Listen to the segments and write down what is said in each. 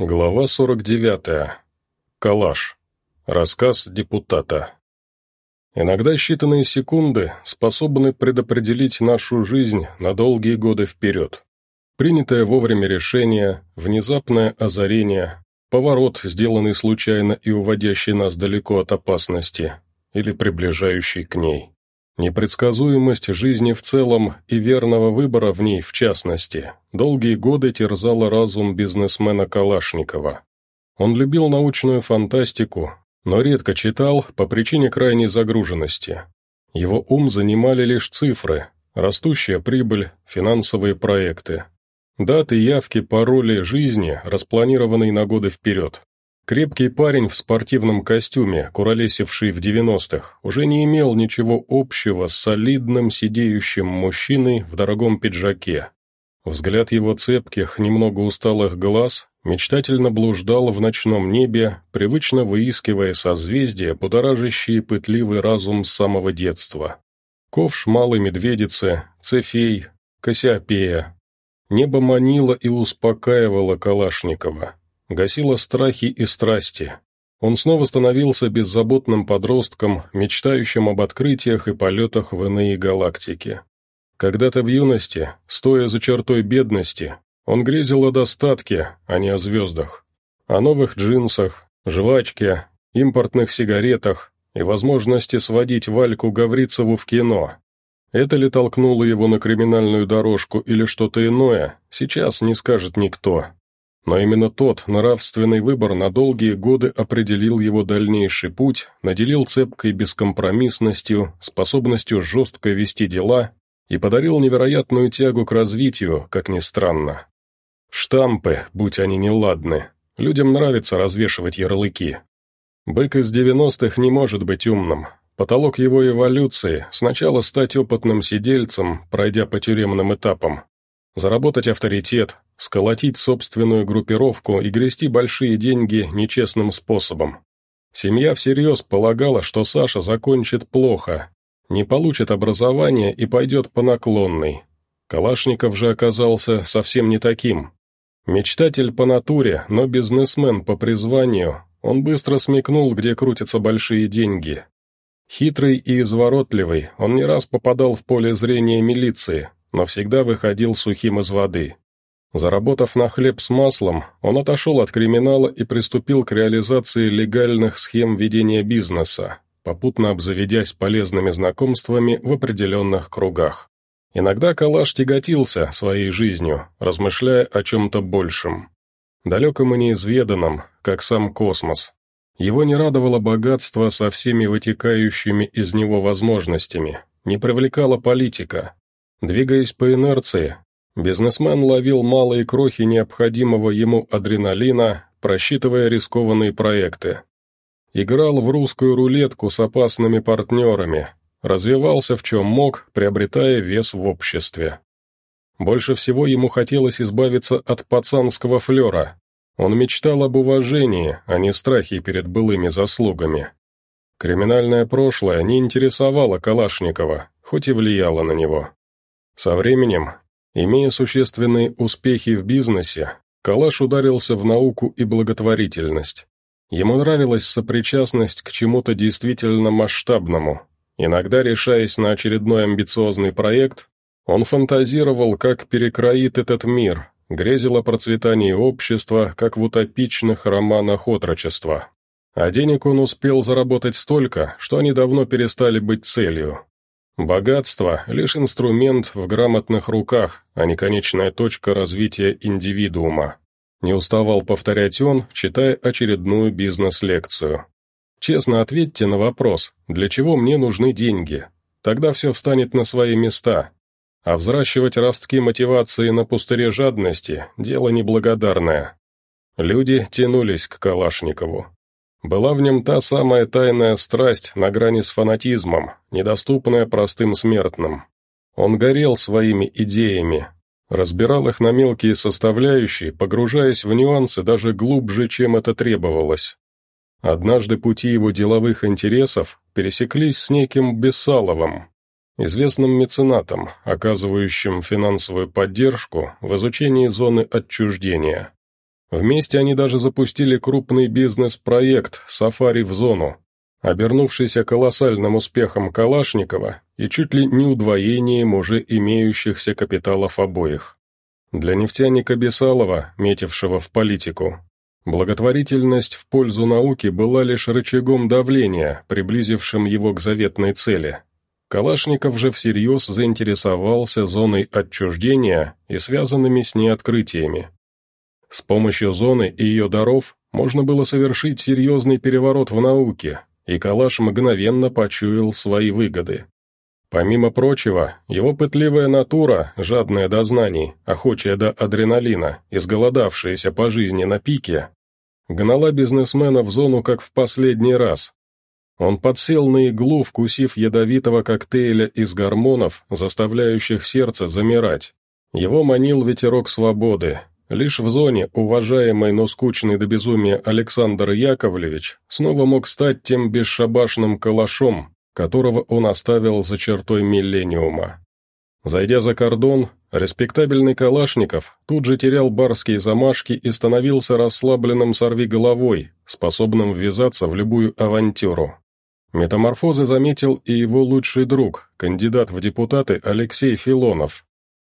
Глава 49. Калаш. Рассказ депутата. Иногда считанные секунды способны предопределить нашу жизнь на долгие годы вперед. Принятое вовремя решение, внезапное озарение, поворот, сделанный случайно и уводящий нас далеко от опасности, или приближающий к ней. Непредсказуемость жизни в целом и верного выбора в ней в частности долгие годы терзала разум бизнесмена Калашникова. Он любил научную фантастику, но редко читал по причине крайней загруженности. Его ум занимали лишь цифры, растущая прибыль, финансовые проекты. Даты, явки, пароли жизни, распланированные на годы вперед. Крепкий парень в спортивном костюме, куролесивший в 90-х, уже не имел ничего общего с солидным сидеющим мужчиной в дорогом пиджаке. Взгляд его цепких, немного усталых глаз мечтательно блуждал в ночном небе, привычно выискивая созвездия, будоражащие пытливый разум с самого детства. Ковш малой медведицы, Цефей, Кассиопея. Небо манило и успокаивало Калашникова гасила страхи и страсти. Он снова становился беззаботным подростком, мечтающим об открытиях и полетах в иные галактики. Когда-то в юности, стоя за чертой бедности, он грезил о достатке, а не о звездах, о новых джинсах, жвачке, импортных сигаретах и возможности сводить Вальку Гаврицеву в кино. Это ли толкнуло его на криминальную дорожку или что-то иное, сейчас не скажет никто. Но именно тот нравственный выбор на долгие годы определил его дальнейший путь, наделил цепкой бескомпромиссностью, способностью жестко вести дела и подарил невероятную тягу к развитию, как ни странно. Штампы, будь они неладны, людям нравится развешивать ярлыки. Бык из девяностых не может быть умным. Потолок его эволюции – сначала стать опытным сидельцем, пройдя по тюремным этапам, заработать авторитет, сколотить собственную группировку и грести большие деньги нечестным способом. Семья всерьез полагала, что Саша закончит плохо, не получит образование и пойдет по наклонной. Калашников же оказался совсем не таким. Мечтатель по натуре, но бизнесмен по призванию, он быстро смекнул, где крутятся большие деньги. Хитрый и изворотливый, он не раз попадал в поле зрения милиции, но всегда выходил сухим из воды. Заработав на хлеб с маслом, он отошел от криминала и приступил к реализации легальных схем ведения бизнеса, попутно обзаведясь полезными знакомствами в определенных кругах. Иногда Калаш тяготился своей жизнью, размышляя о чем-то большем. Далеком и неизведанном, как сам космос. Его не радовало богатство со всеми вытекающими из него возможностями, не привлекала политика. Двигаясь по инерции, Бизнесмен ловил малые крохи необходимого ему адреналина, просчитывая рискованные проекты. Играл в русскую рулетку с опасными партнерами, развивался в чем мог, приобретая вес в обществе. Больше всего ему хотелось избавиться от пацанского флера. Он мечтал об уважении, а не страхе перед былыми заслугами. Криминальное прошлое не интересовало Калашникова, хоть и влияло на него. Со временем Имея существенные успехи в бизнесе, Калаш ударился в науку и благотворительность. Ему нравилась сопричастность к чему-то действительно масштабному. Иногда, решаясь на очередной амбициозный проект, он фантазировал, как перекроит этот мир, грезил о процветании общества, как в утопичных романах отрочества. А денег он успел заработать столько, что они давно перестали быть целью. Богатство – лишь инструмент в грамотных руках, а не конечная точка развития индивидуума. Не уставал повторять он, читая очередную бизнес-лекцию. Честно ответьте на вопрос, для чего мне нужны деньги? Тогда все встанет на свои места. А взращивать ростки мотивации на пустыре жадности – дело неблагодарное. Люди тянулись к Калашникову. Была в нем та самая тайная страсть на грани с фанатизмом, недоступная простым смертным. Он горел своими идеями, разбирал их на мелкие составляющие, погружаясь в нюансы даже глубже, чем это требовалось. Однажды пути его деловых интересов пересеклись с неким Бесаловым, известным меценатом, оказывающим финансовую поддержку в изучении зоны отчуждения. Вместе они даже запустили крупный бизнес-проект «Сафари в зону», обернувшийся колоссальным успехом Калашникова и чуть ли не удвоением уже имеющихся капиталов обоих. Для нефтяника Бесалова, метившего в политику, благотворительность в пользу науки была лишь рычагом давления, приблизившим его к заветной цели. Калашников же всерьез заинтересовался зоной отчуждения и связанными с ней открытиями. С помощью зоны и ее даров можно было совершить серьезный переворот в науке, и Калаш мгновенно почуял свои выгоды. Помимо прочего, его пытливая натура, жадная до знаний, охочая до адреналина, изголодавшаяся по жизни на пике, гнала бизнесмена в зону как в последний раз. Он подсел на иглу, вкусив ядовитого коктейля из гормонов, заставляющих сердце замирать. Его манил ветерок свободы. Лишь в зоне уважаемый, но скучный до безумия Александр Яковлевич снова мог стать тем бесшабашным калашом, которого он оставил за чертой миллениума. Зайдя за кордон, респектабельный Калашников тут же терял барские замашки и становился расслабленным сорвиголовой, способным ввязаться в любую авантюру. Метаморфозы заметил и его лучший друг, кандидат в депутаты Алексей Филонов.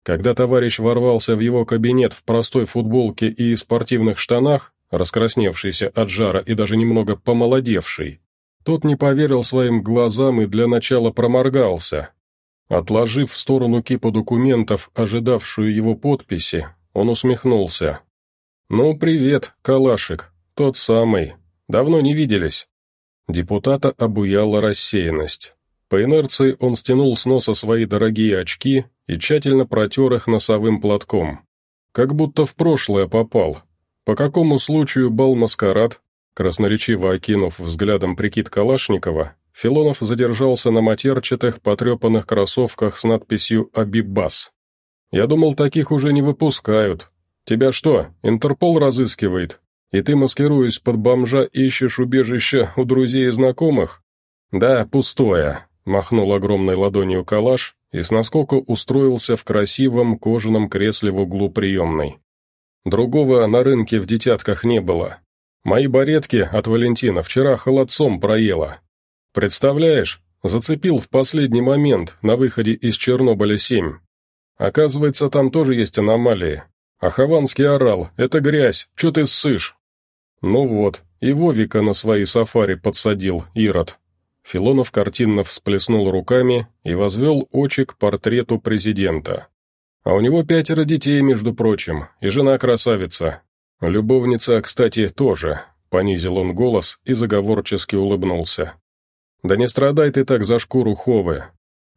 Когда товарищ ворвался в его кабинет в простой футболке и спортивных штанах, раскрасневшийся от жара и даже немного помолодевший, тот не поверил своим глазам и для начала проморгался. Отложив в сторону кипу документов, ожидавшую его подписи, он усмехнулся. «Ну, привет, Калашик, тот самый. Давно не виделись». Депутата обуяла рассеянность. По инерции он стянул с носа свои дорогие очки и тщательно протер их носовым платком. Как будто в прошлое попал. По какому случаю бал-маскарад? Красноречиво окинув взглядом прикид Калашникова, Филонов задержался на матерчатых, потрепанных кроссовках с надписью «Абибас». «Я думал, таких уже не выпускают. Тебя что, Интерпол разыскивает? И ты, маскируясь под бомжа, ищешь убежище у друзей и знакомых?» «Да, пустое», — махнул огромной ладонью калаш и с наскока устроился в красивом кожаном кресле в углу приемной. Другого на рынке в детятках не было, Мои баретки от Валентина вчера холодцом проела. Представляешь, зацепил в последний момент на выходе из Чернобыля-7. Оказывается, там тоже есть аномалии. А Хованский орал, это грязь, чё ты ссышь? Ну вот, и Вовика на свои сафари подсадил, Ирод. Филонов картинно всплеснул руками и возвел очи к портрету президента. А у него пятеро детей, между прочим, и жена красавица, «Любовница, кстати, тоже», — понизил он голос и заговорчески улыбнулся. «Да не страдай ты так за шкуру Ховы.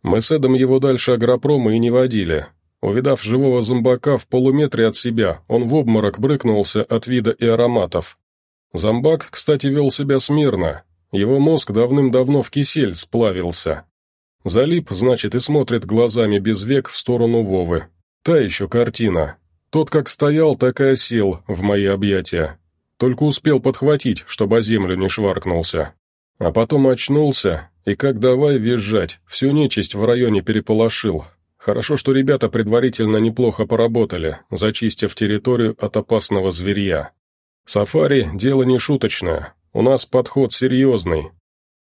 Мы с Эдом его дальше агропрома и не водили. Увидав живого зомбака в полуметре от себя, он в обморок брыкнулся от вида и ароматов. Зомбак, кстати, вел себя смирно. Его мозг давным-давно в кисель сплавился. Залип, значит, и смотрит глазами без век в сторону Вовы. Та еще картина. Тот как стоял, так и осел в мои объятия. Только успел подхватить, чтобы о землю не шваркнулся. А потом очнулся, и как давай визжать, всю нечисть в районе переполошил. Хорошо, что ребята предварительно неплохо поработали, зачистив территорию от опасного зверья. Сафари – дело не шуточное, у нас подход серьезный.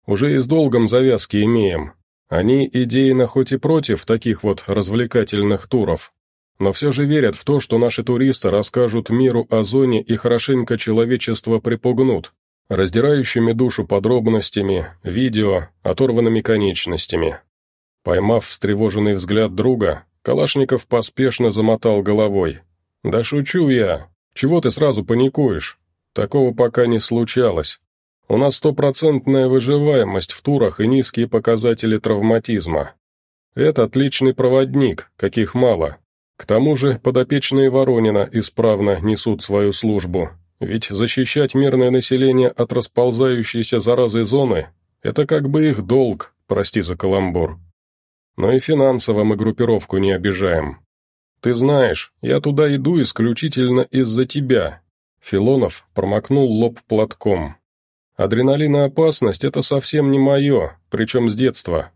Уже и с долгом завязки имеем. Они идейно хоть и против таких вот развлекательных туров, но все же верят в то, что наши туристы расскажут миру о зоне и хорошенько человечество припугнут, раздирающими душу подробностями, видео, оторванными конечностями. Поймав встревоженный взгляд друга, Калашников поспешно замотал головой. «Да шучу я. Чего ты сразу паникуешь? Такого пока не случалось. У нас стопроцентная выживаемость в турах и низкие показатели травматизма. Это отличный проводник, каких мало, к тому же подопечные Воронина исправно несут свою службу, ведь защищать мирное население от расползающейся заразы зоны – это как бы их долг, прости за каламбур. Но и финансово мы группировку не обижаем. Ты знаешь, я туда иду исключительно из-за тебя. Филонов промокнул лоб платком. Адреналин и опасность – это совсем не мое, причем с детства.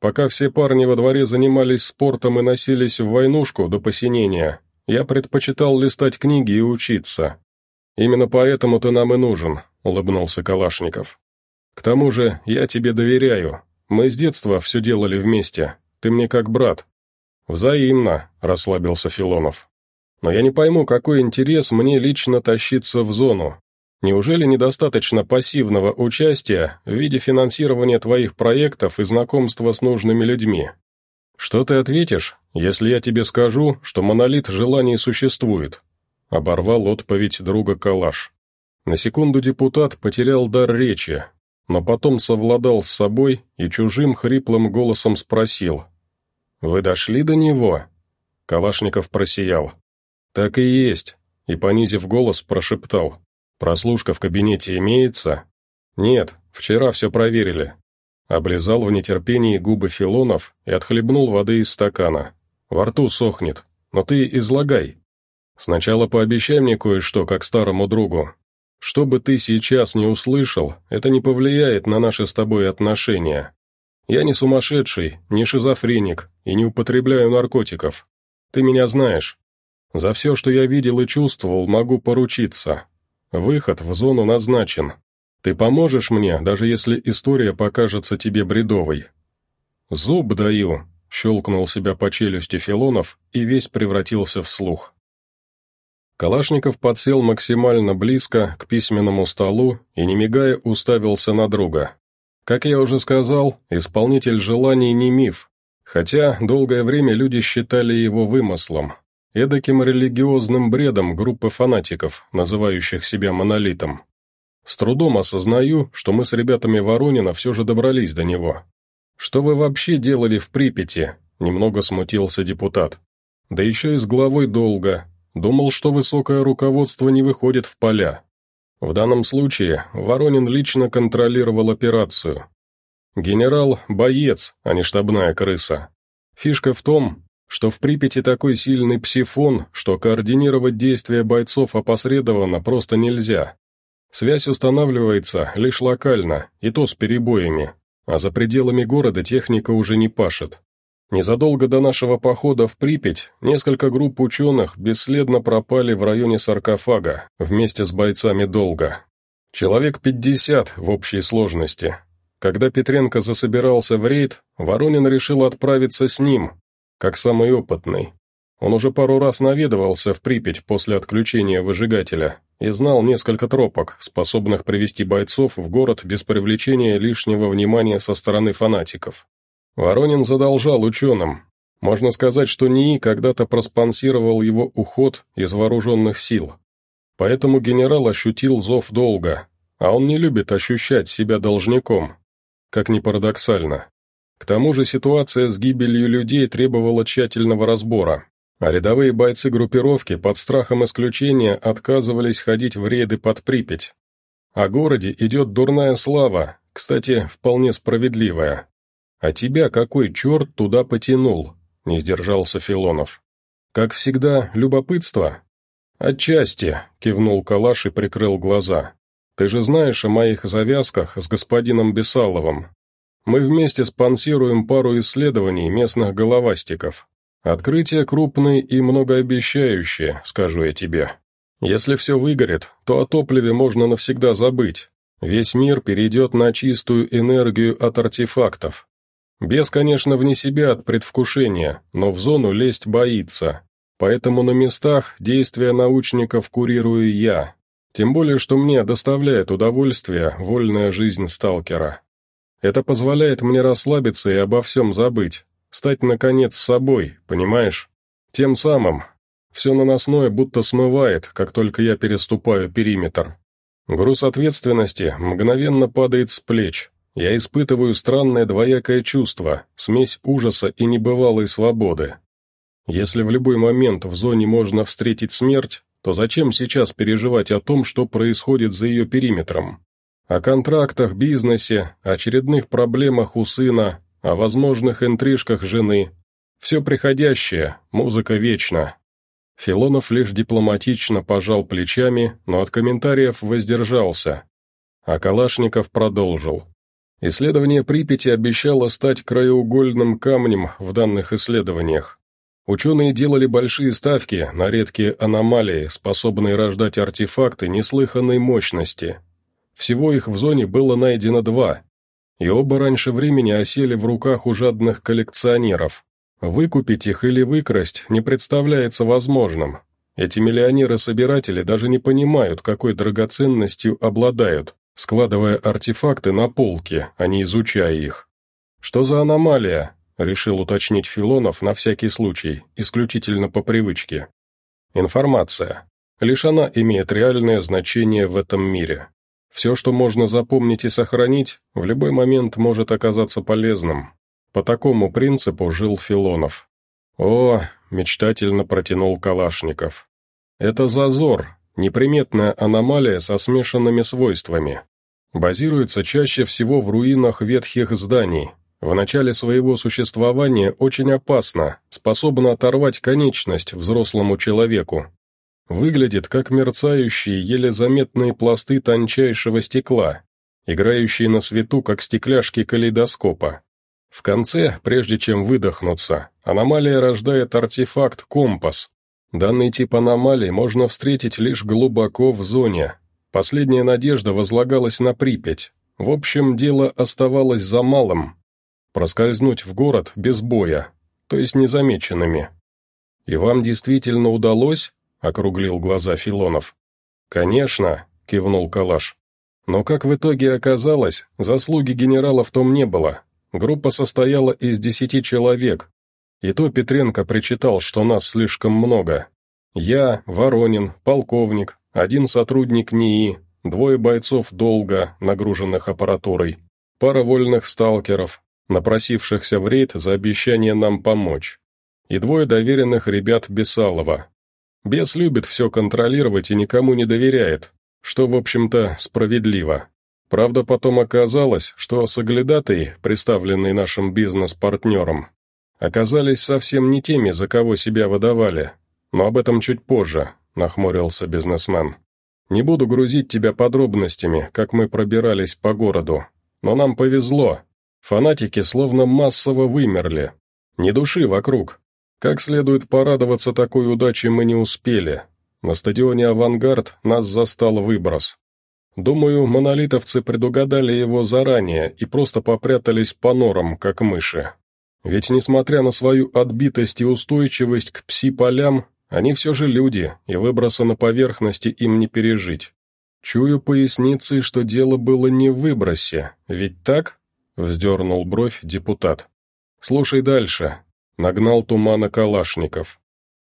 Пока все парни во дворе занимались спортом и носились в войнушку до посинения, я предпочитал листать книги и учиться. Именно поэтому ты нам и нужен», — улыбнулся Калашников. «К тому же я тебе доверяю. Мы с детства все делали вместе. Ты мне как брат». «Взаимно», — расслабился Филонов. «Но я не пойму, какой интерес мне лично тащиться в зону. Неужели недостаточно пассивного участия в виде финансирования твоих проектов и знакомства с нужными людьми? Что ты ответишь, если я тебе скажу, что монолит желаний существует?» Оборвал отповедь друга Калаш. На секунду депутат потерял дар речи, но потом совладал с собой и чужим хриплым голосом спросил. «Вы дошли до него?» Калашников просиял. «Так и есть», и, понизив голос, прошептал. «Прослушка в кабинете имеется?» «Нет, вчера все проверили». Облизал в нетерпении губы Филонов и отхлебнул воды из стакана. «Во рту сохнет, но ты излагай. Сначала пообещай мне кое-что, как старому другу. Что бы ты сейчас не услышал, это не повлияет на наши с тобой отношения. Я не сумасшедший, не шизофреник и не употребляю наркотиков. Ты меня знаешь. За все, что я видел и чувствовал, могу поручиться. Выход в зону назначен. Ты поможешь мне, даже если история покажется тебе бредовой. Зуб даю, щелкнул себя по челюсти Филонов и весь превратился в слух. Калашников подсел максимально близко к письменному столу и, не мигая, уставился на друга. Как я уже сказал, исполнитель желаний не миф, хотя долгое время люди считали его вымыслом, эдаким религиозным бредом группы фанатиков, называющих себя монолитом. С трудом осознаю, что мы с ребятами Воронина все же добрались до него. «Что вы вообще делали в Припяти?» – немного смутился депутат. «Да еще и с главой долга. Думал, что высокое руководство не выходит в поля. В данном случае Воронин лично контролировал операцию. Генерал – боец, а не штабная крыса. Фишка в том, что в Припяти такой сильный псифон, что координировать действия бойцов опосредованно просто нельзя. Связь устанавливается лишь локально, и то с перебоями, а за пределами города техника уже не пашет. Незадолго до нашего похода в Припять несколько групп ученых бесследно пропали в районе саркофага вместе с бойцами долга. Человек 50 в общей сложности. Когда Петренко засобирался в рейд, Воронин решил отправиться с ним, как самый опытный. Он уже пару раз наведывался в Припять после отключения выжигателя и знал несколько тропок, способных привести бойцов в город без привлечения лишнего внимания со стороны фанатиков. Воронин задолжал ученым. Можно сказать, что НИИ когда-то проспонсировал его уход из вооруженных сил. Поэтому генерал ощутил зов долга, а он не любит ощущать себя должником. Как ни парадоксально. К тому же ситуация с гибелью людей требовала тщательного разбора, а рядовые бойцы группировки под страхом исключения отказывались ходить в рейды под Припять. О городе идет дурная слава, кстати, вполне справедливая. «А тебя какой черт туда потянул?» — не сдержался Филонов. «Как всегда, любопытство?» «Отчасти», — кивнул Калаш и прикрыл глаза. «Ты же знаешь о моих завязках с господином Бесаловым. Мы вместе спонсируем пару исследований местных головастиков. Открытие крупное и многообещающее, скажу я тебе. Если все выгорит, то о топливе можно навсегда забыть. Весь мир перейдет на чистую энергию от артефактов. Бес, конечно, вне себя от предвкушения, но в зону лезть боится. Поэтому на местах действия научников курирую я. Тем более, что мне доставляет удовольствие вольная жизнь сталкера. Это позволяет мне расслабиться и обо всем забыть, стать, наконец, собой, понимаешь? Тем самым. Все наносное будто смывает, как только я переступаю периметр. Груз ответственности мгновенно падает с плеч, я испытываю странное двоякое чувство, смесь ужаса и небывалой свободы. Если в любой момент в зоне можно встретить смерть, то зачем сейчас переживать о том, что происходит за ее периметром? О контрактах, бизнесе, очередных проблемах у сына, о возможных интрижках жены. Все приходящее, музыка вечна. Филонов лишь дипломатично пожал плечами, но от комментариев воздержался. А Калашников продолжил. Исследование Припяти обещало стать краеугольным камнем в данных исследованиях. Ученые делали большие ставки на редкие аномалии, способные рождать артефакты неслыханной мощности. Всего их в зоне было найдено два, и оба раньше времени осели в руках у жадных коллекционеров. Выкупить их или выкрасть не представляется возможным. Эти миллионеры-собиратели даже не понимают, какой драгоценностью обладают, складывая артефакты на полке, а не изучая их. Что за аномалия? Решил уточнить Филонов на всякий случай, исключительно по привычке. Информация. Лишь она имеет реальное значение в этом мире. Все, что можно запомнить и сохранить, в любой момент может оказаться полезным. По такому принципу жил Филонов. «О!» — мечтательно протянул Калашников. «Это зазор, неприметная аномалия со смешанными свойствами. Базируется чаще всего в руинах ветхих зданий, в начале своего существования очень опасно, способна оторвать конечность взрослому человеку. Выглядит как мерцающие, еле заметные пласты тончайшего стекла, играющие на свету, как стекляшки калейдоскопа. В конце, прежде чем выдохнуться, аномалия рождает артефакт «Компас». Данный тип аномалии можно встретить лишь глубоко в зоне. Последняя надежда возлагалась на Припять. В общем, дело оставалось за малым проскользнуть в город без боя, то есть незамеченными. «И вам действительно удалось?» — округлил глаза Филонов. «Конечно», — кивнул Калаш. «Но как в итоге оказалось, заслуги генерала в том не было. Группа состояла из десяти человек. И то Петренко причитал, что нас слишком много. Я, Воронин, полковник, один сотрудник НИИ, двое бойцов долга, нагруженных аппаратурой, пара вольных сталкеров, напросившихся в рейд за обещание нам помочь, и двое доверенных ребят Бесалова. Бес любит все контролировать и никому не доверяет, что, в общем-то, справедливо. Правда, потом оказалось, что соглядатые, представленные нашим бизнес-партнером, оказались совсем не теми, за кого себя выдавали. Но об этом чуть позже, нахмурился бизнесмен. Не буду грузить тебя подробностями, как мы пробирались по городу, но нам повезло, Фанатики словно массово вымерли. Ни души вокруг. Как следует порадоваться такой удаче мы не успели. На стадионе «Авангард» нас застал выброс. Думаю, монолитовцы предугадали его заранее и просто попрятались по норам, как мыши. Ведь, несмотря на свою отбитость и устойчивость к пси-полям, они все же люди, и выброса на поверхности им не пережить. Чую поясницей, что дело было не в выбросе, ведь так? — вздернул бровь депутат. «Слушай дальше», — нагнал тумана Калашников.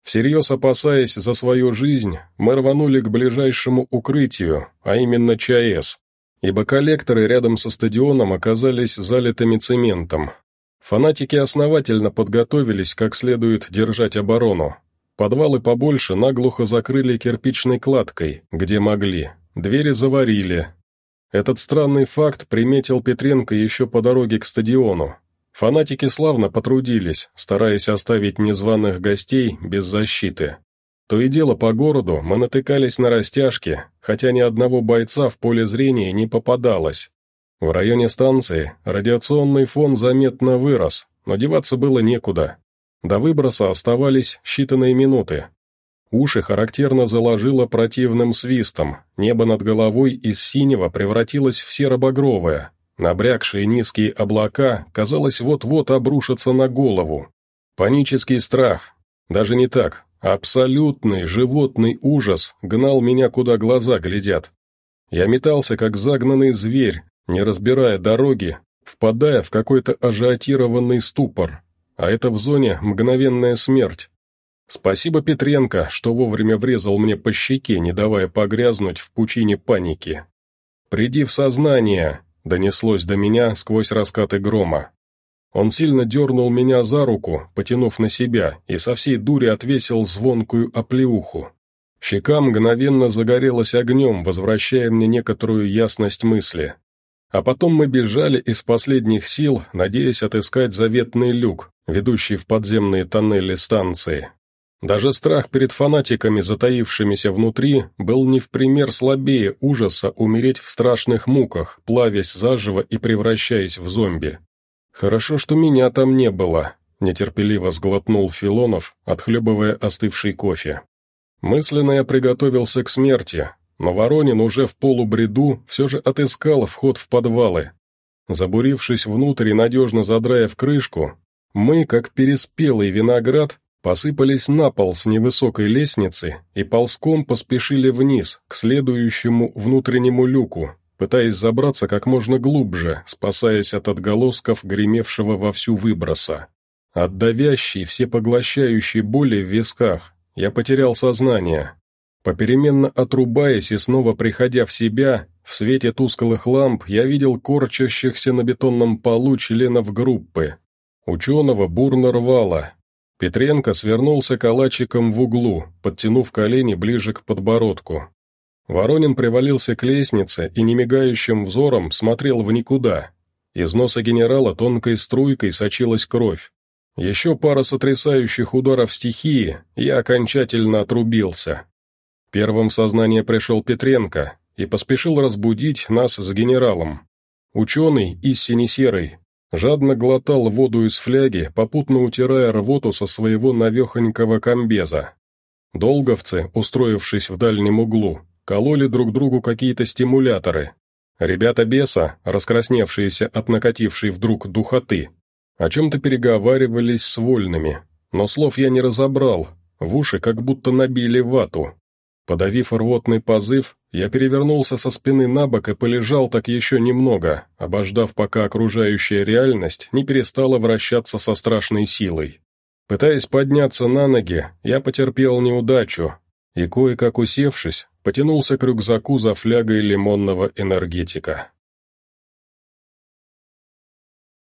Всерьез опасаясь за свою жизнь, мы рванули к ближайшему укрытию, а именно ЧАЭС, ибо коллекторы рядом со стадионом оказались залитыми цементом. Фанатики основательно подготовились, как следует держать оборону. Подвалы побольше наглухо закрыли кирпичной кладкой, где могли, двери заварили, этот странный факт приметил Петренко еще по дороге к стадиону. Фанатики славно потрудились, стараясь оставить незваных гостей без защиты. То и дело по городу мы натыкались на растяжки, хотя ни одного бойца в поле зрения не попадалось. В районе станции радиационный фон заметно вырос, но деваться было некуда. До выброса оставались считанные минуты, Уши характерно заложило противным свистом, небо над головой из синего превратилось в серо-багровое, набрякшие низкие облака, казалось, вот-вот обрушатся на голову. Панический страх, даже не так, абсолютный животный ужас гнал меня, куда глаза глядят. Я метался, как загнанный зверь, не разбирая дороги, впадая в какой-то ажиотированный ступор, а это в зоне мгновенная смерть. Спасибо Петренко, что вовремя врезал мне по щеке, не давая погрязнуть в пучине паники. «Приди в сознание», — донеслось до меня сквозь раскаты грома. Он сильно дернул меня за руку, потянув на себя, и со всей дури отвесил звонкую оплеуху. Щека мгновенно загорелась огнем, возвращая мне некоторую ясность мысли. А потом мы бежали из последних сил, надеясь отыскать заветный люк, ведущий в подземные тоннели станции. Даже страх перед фанатиками, затаившимися внутри, был не в пример слабее ужаса умереть в страшных муках, плавясь заживо и превращаясь в зомби. «Хорошо, что меня там не было», —— нетерпеливо сглотнул Филонов, отхлебывая остывший кофе. Мысленно я приготовился к смерти, но Воронин уже в полубреду все же отыскал вход в подвалы. Забурившись внутрь и надежно задраив крышку, мы, как переспелый виноград, посыпались на пол с невысокой лестницы и ползком поспешили вниз, к следующему внутреннему люку, пытаясь забраться как можно глубже, спасаясь от отголосков гремевшего вовсю выброса. От давящей, всепоглощающей боли в висках я потерял сознание. Попеременно отрубаясь и снова приходя в себя, в свете тусклых ламп я видел корчащихся на бетонном полу членов группы. Ученого бурно рвало. Петренко свернулся калачиком в углу, подтянув колени ближе к подбородку. Воронин привалился к лестнице и немигающим взором смотрел в никуда. Из носа генерала тонкой струйкой сочилась кровь. Еще пара сотрясающих ударов стихии, я окончательно отрубился. Первым в сознание пришел Петренко и поспешил разбудить нас с генералом. Ученый из сине-серой жадно глотал воду из фляги, попутно утирая рвоту со своего навехонького комбеза. Долговцы, устроившись в дальнем углу, кололи друг другу какие-то стимуляторы. Ребята беса, раскрасневшиеся от накатившей вдруг духоты, о чем-то переговаривались с вольными, но слов я не разобрал, в уши как будто набили вату. Подавив рвотный позыв, я перевернулся со спины на бок и полежал так еще немного, обождав, пока окружающая реальность не перестала вращаться со страшной силой. Пытаясь подняться на ноги, я потерпел неудачу, и, кое-как усевшись, потянулся к рюкзаку за флягой лимонного энергетика.